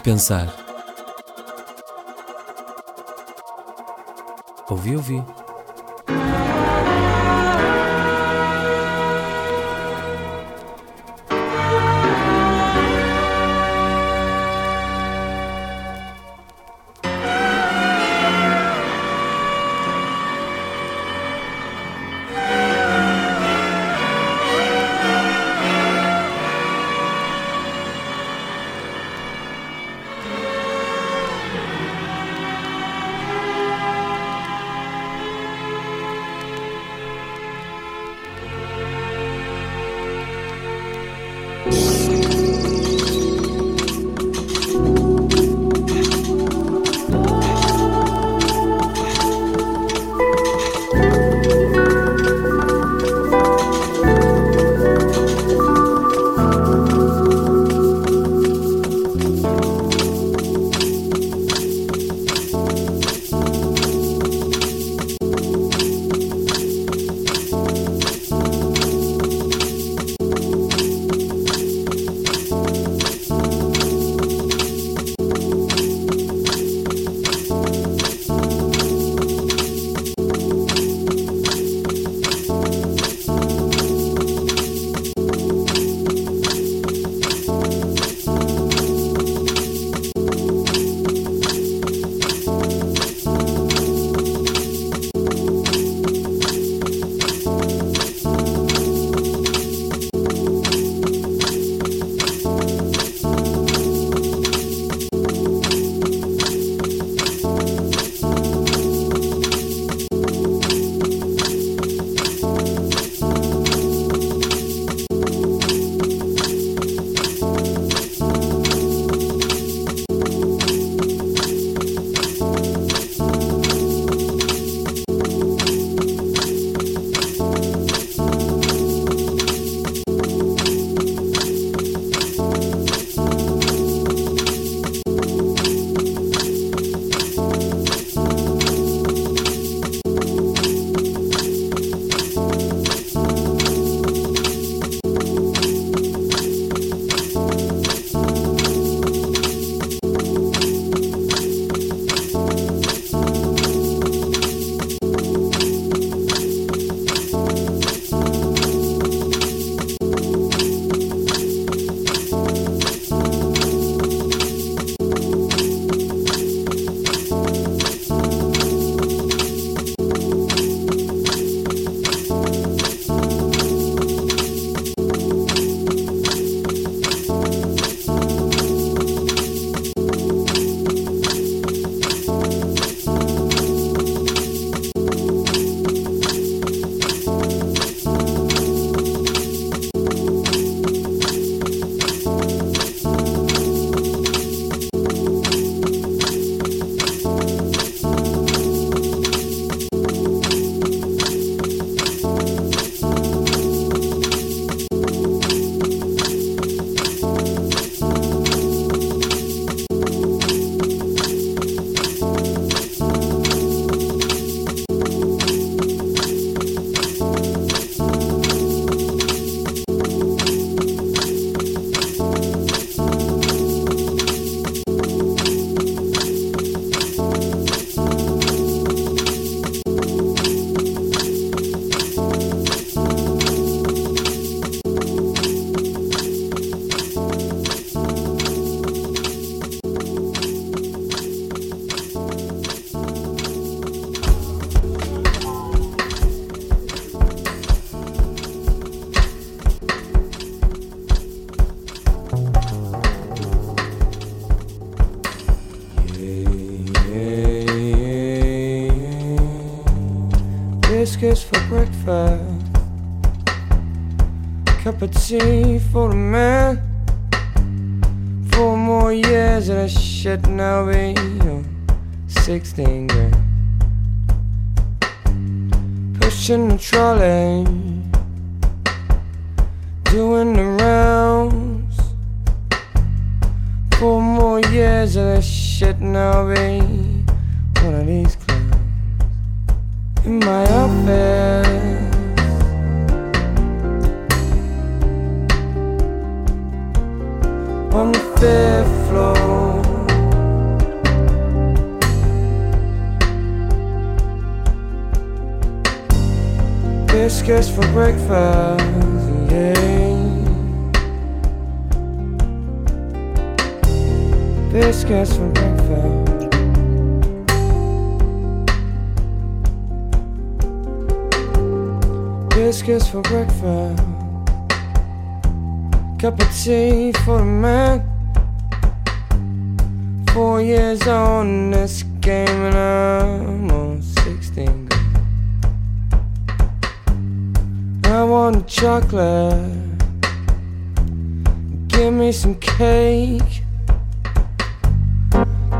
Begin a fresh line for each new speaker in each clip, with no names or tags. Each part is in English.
Ouvi-te pensar. Ouvi, ouvi.
Tea for the man. Four more years of I should now be you know, 16 grand. Pushing the trolley, want chocolate. Give me some cake.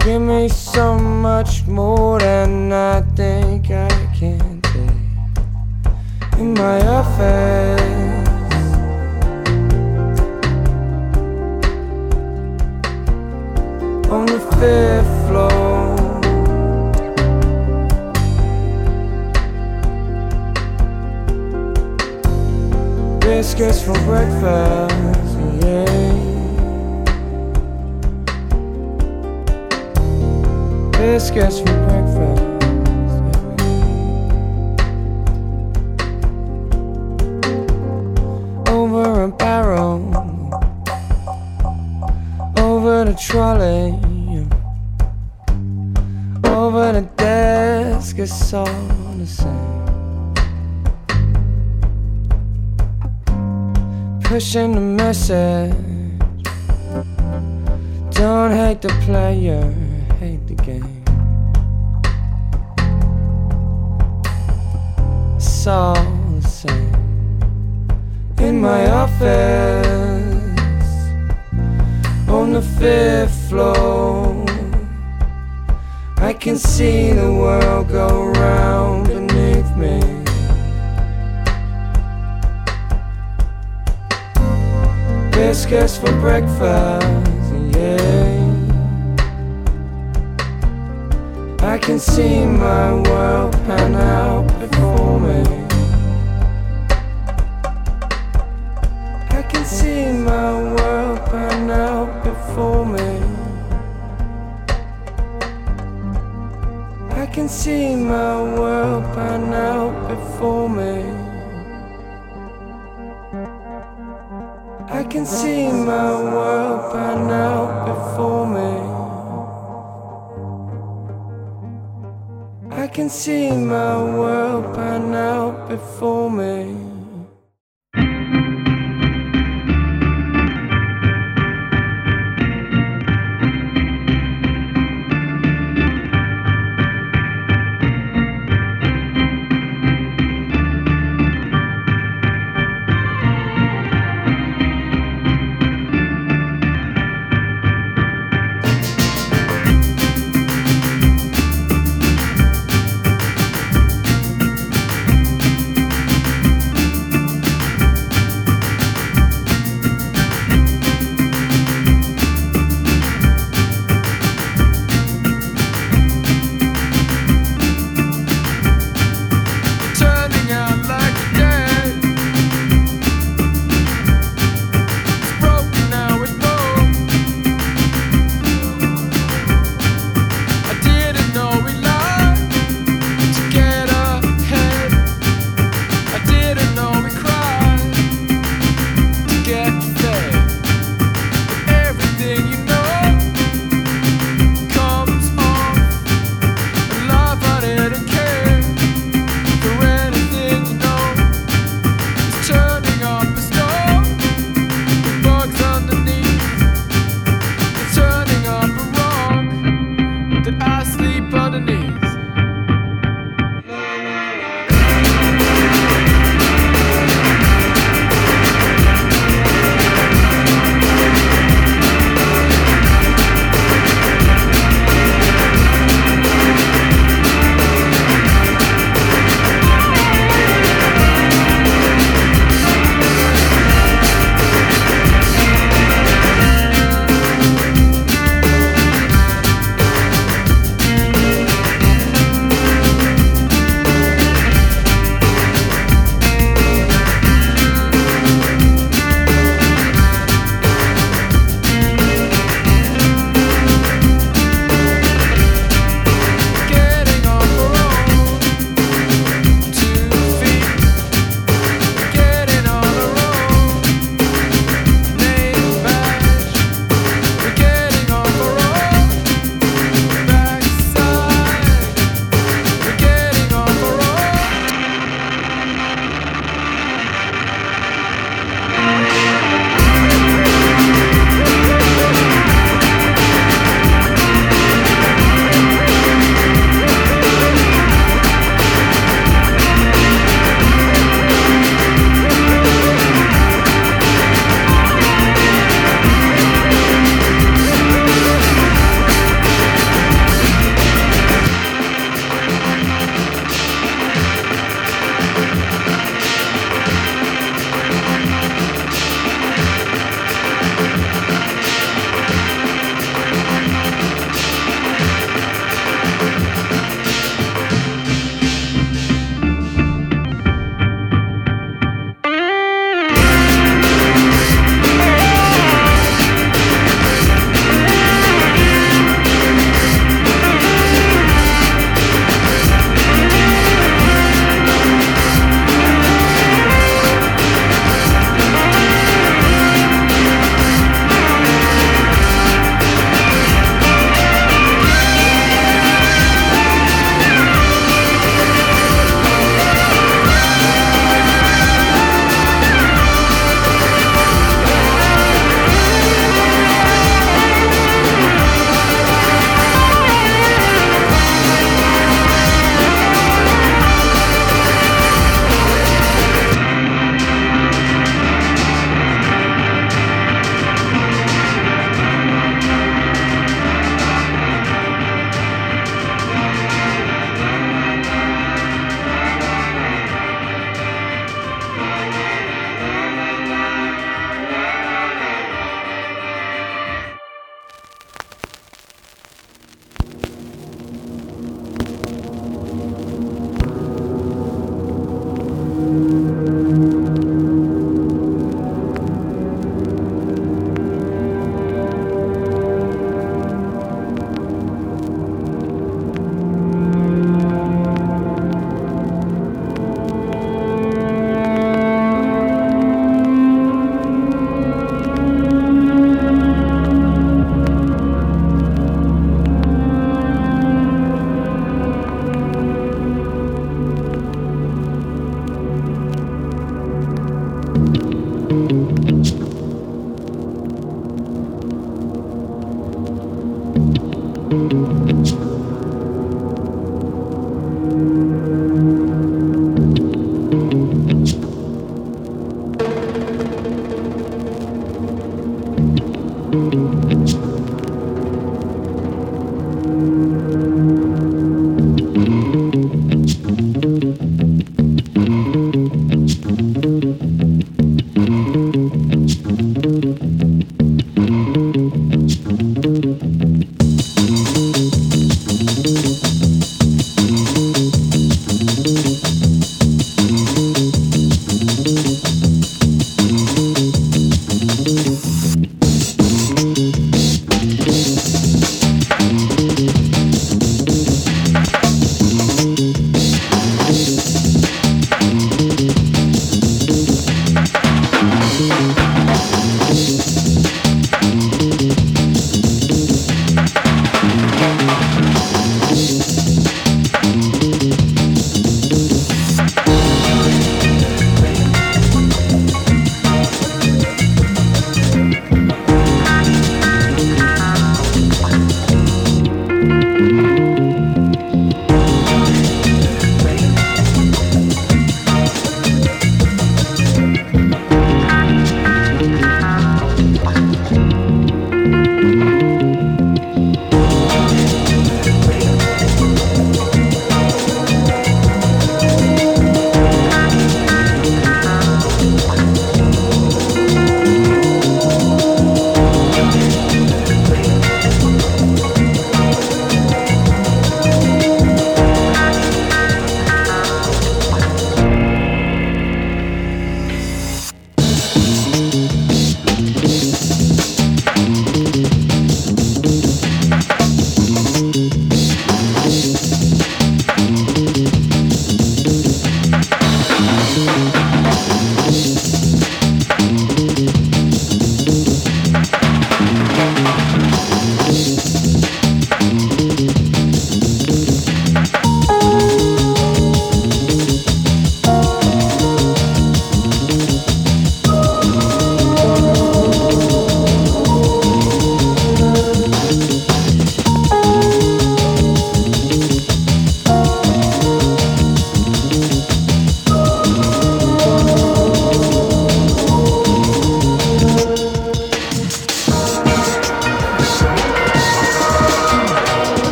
Give me so much more than I think I can take. In my office. on the fifth floor. Biscuits for breakfast, yeah. Biscuits for breakfast. yeah. Over a barrel over the trolley, over the desk, it's all the same. Pushing the message. Don't hate the player, hate the game. It's all the same. In my office on the fifth floor. I can see the world go round beneath me. Biscuits for breakfast, yeah. I can see my world pan out before me. I can see my world pan out before me. I can see my world pan out before me. Can see my world pan out before me. I can see my world pan out before me.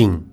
Fim.